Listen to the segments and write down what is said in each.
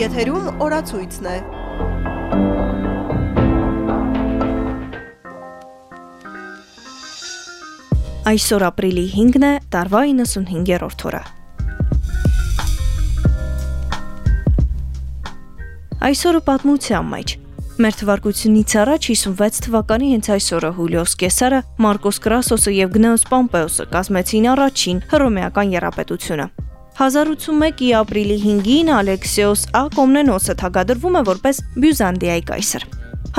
Եթերում օրացույցն է։ Այսօր ապրիլի 5-ն է, տարվա 95-րդ օրը։ Այսօրը պատմության մեջ Մեր թվարկությունից առաջ 56 թվականի հենց այսօրը Հուլիոս Կեսարը, Մարկոս Կրասոսը եւ Գնեոս Պոմպեոսը կազմեցին առաջին հռոմեական երապետությունը։ 1081-ի ապրիլի 5-ին Ալեքսիոս Ա Կոմնենոսը թագադրվում է որպես Բյուզանդիայի կայսր։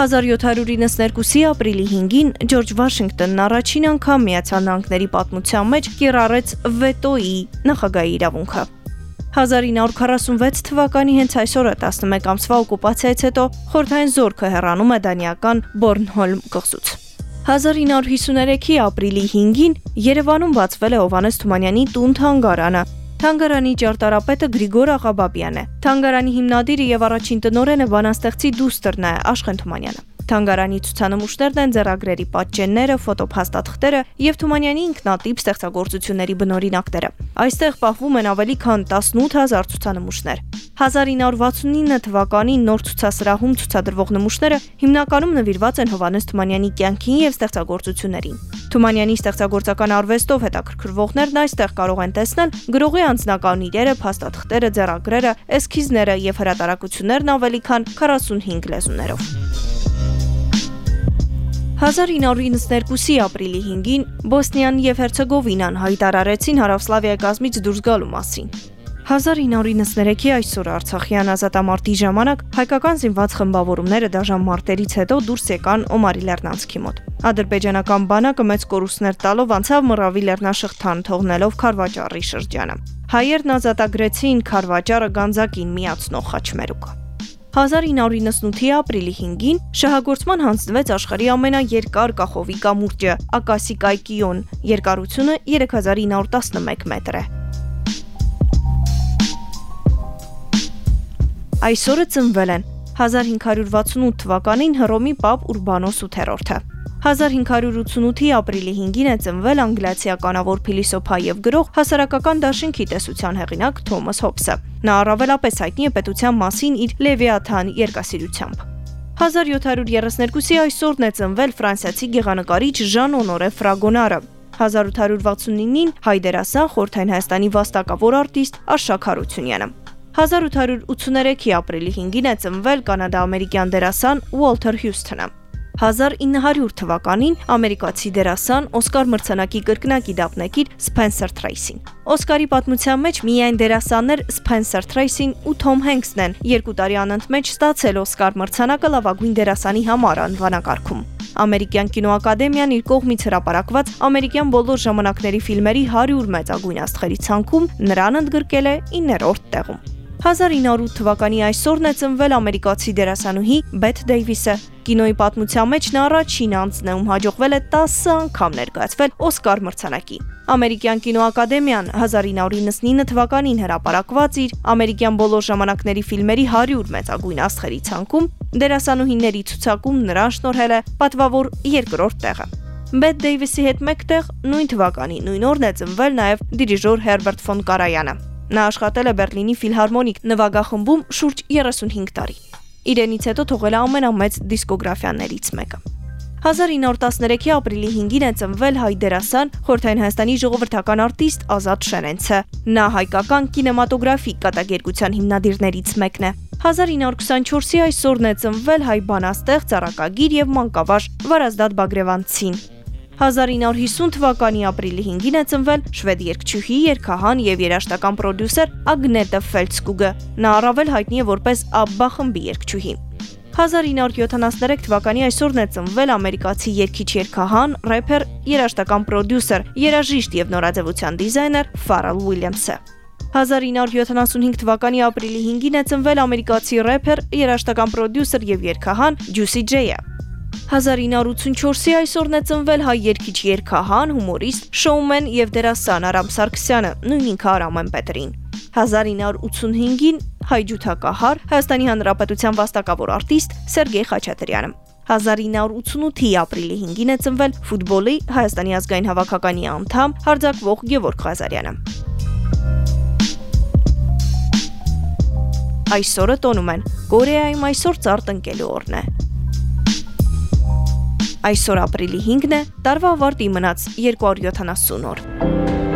1792-ի ապրիլի 5-ին Ջորջ Վաշինգտոնն առաջին անգամ Միացյալ Նահանգների պատմության մեջ կիրառեց վետոյի նախագահի իրավունքը։ 1946 թվականի հենց այսօրը 11 ամսվա օկուպացիայից հետո խորթային զորքը հեռանում է դանիական Բորնհոլմ կղզուց։ 1953-ի ապրիլի 5-ին Երևանում բացվել է Հովանես Թումանյանի տուն թանգարանը, Թանգարանի ճարտարապետը Գրիգոր Աղաբաբյանն է։ Թանգարանի հիմնադիրը եւ առաջին տնօրենը բանաստեղծի դուստրն է Աշխեն Թումանյանը։ Թանգարանի ցուցանմուշներն են ձեռագրերի պատճենները, ֆոտոփաստաթղթերը եւ Թումանյանի ինքնատիպ ստեղծագործությունների բնօրինակները։ Այստեղ պահվում են ավելի քան 18000 ցուցանմուշներ։ 1969 թվականին նոր ցուցասրահում ցուցադրվող նմուշները հիմնականում նվիրված են Հովանես Թումանյանի կյանքին եւ ստեղծագործություններին։ Թումանյանի ստեղծագործական արվեստով հետաքրքրվողներն այստեղ կարող են տեսնել գրողի անձնական իրերը, փաստաթղթերը, ձեռագրերը, էսքիզները եւ հրատարակություններն ավելի քան 45 լեզուներով։ 1992-ի ապրիլի 5-ին Բոսնիան եւ Հերցեգովինան հայտարարեցին Հարավսլավիայի կազմից դուրս գալու մասին։ 1993-ի այսօրը Արցախյան ազատամարտի ժամանակ հայկական զինված խմբավորումները դաժան մարտերից հետո դուրս եկան Օմարի Լեռնանցքի մոտ։ Ադրբեջանական բանակը մեծ կորուստներ տալով անցավ Մռավի Լեռնաշղթան թողնելով Խարվաճարի շրջանը։ Հայերն ազատագրեցին Խարվաճարը Գանձակին միացնող խաչմերուկը։ 1998-ի ապրիլի 5-ին շահագործման հանձնվեց աշխարհի ամենաերկար կախովի կամուրջը՝ Ակասի կայկիոն, երկարությունը 3911 մետր է։ Այսօրը ծնվել են 1568 թվականին Հռոմի Պապ Ուրբանոս 8-րդը 1588-ի ապրիլի 5-ին է ծնվել անգլիացի ականավոր փիլիսոփա եւ գրող հասարակական դաշինքի տեսության հեղինակ Թոմաս Հոբսը։ Նա առավելապես հայտնի է պետության մասին իր Լևիաթան երկասիրությամբ։ 1732-ի այսօրն է ծնվել ֆրանսիացի գեղանկարիչ Ժան Օնորե Ֆրագոնարը։ 1869-ին հայ Խորթային Հայաստանի վաստակավոր արտիստ Արշակ Հարությունյանը։ 1883-ի ապրիլի 5-ին է ծնվել կանադա-ամերիկյան դերասան Ուոլթեր Հյուսթոնը։ 1900 թվականին ամերիկացի դերասան Օսկար մրցանակի կրկնակի դափնեկիր Սփենսեր Թրեյսին։ Օսկարի պատմության մեջ միայն դերասաններ Սփենսեր Թրեյսին ու Թոմ Հենքսն են երկու տարի անընդմեջ ստացել Օսկար մրցանակը լավագույն դերասանի համար անվանակարգում։ Ամերիկյան կինոակադեմիան իր կողմից հրապարակված ամերիկյան բոլոր ժամանակների ֆիլմերի 100 մեծագույն աստղերի ցանկում նրան ընդգրկել է 9-րդ տեղում։ 1908 թվականի այսօրն է ծնվել ամերիկացի դերասանուհի Բեթ Դեյվիսը։ Կինոյի պատմության մեջ նա առաջին անձն է, ում հաջողվել է 10 անգամ ներկայացվել Օսկար մրցանակի։ Ամերիկյան կինոակադեմիան 1999 թվականին հրապարակված իր ամերիկյան բոլոր ժամանակների ֆիլմերի 100 մեծագույն աստղերի ցանկում դերասանուհիների ցուցակում նրան շնորհել է պատվավոր երկրորդ տեղը։ Բեթ Դեյվիսի հետ մեկտեղ նույն թվականի նույն օրն է ծնվել նաև դիրիժոր Հերբերտ ֆոն Կարայանը։ Նա աշխատել է Բերլինի ֆիլհարմոնիկ նվագախմբում շուրջ 35 տարի։ Իրենից հետո թողել է ամենամեծ դիսկոգրաֆիաներից մեկը։ 1913-ի ապրիլի 5-ին է ծնվել հայ դերասան Խորթային Հայաստանի ժողովրդական արտիստ Ազատ Շենենցը։ Նա հայկական կինեմատոգրաֆի կատակերգության հիմնադիրներից մեկն է։ 1924-ի այսօրն է ծնվել հայ բանաստեղծ, ծառակագիր եւ մանկավար Վարազդատ Բագրևանցին։ 1950 թվականի ապրիլի 5-ին է ծնվել շվեդ երգչուհի, երգահան եւ երաժշտական պրոդյուսեր Ագնետա Ֆելցկուգը։ Նա առավել հայտնի է որպես Աբբա խմբի երգչուհի։ 1973 թվականի այսօրն է ծնվել ամերիկացի երգիչ-երգահան, рэփեր, երաժշտական պրոդյուսեր, երաժիշտ եւ նորաձևության դիզայներ Ֆարալ Ուիլյամսը։ 1975 թվականի ապրիլի 5-ին է ծնվել ամերիկացի рэփեր, երաժշտական պրոդյուսեր եւ երգահան Juicy J-ը։ 1984-ի այսօրն է ծնվել հայ երգիչ երգահան, հումորիստ, շոումեն եւ դերասան Արամ Սարգսյանը, նույն ինքը Արամեն Պետրին։ 1985-ին հայ ջութակահար, Հայաստանի Հանրապետության վաստակավոր արտիստ Սերգեյ Խաչատրյանը։ 1988-ի ապրիլի 5-ին է ծնվել ֆուտբոլի Հայաստանի ազգային հավաքականի անդամ հարձակվող Գևորգ Ղազարյանը։ Այսօրը տոնում են։ Կորեայում այսօր ծառ տնկելու օրն է։ Այսօր ապրիլի 5-ն է, տարվա ավարտի մնաց 270 օր։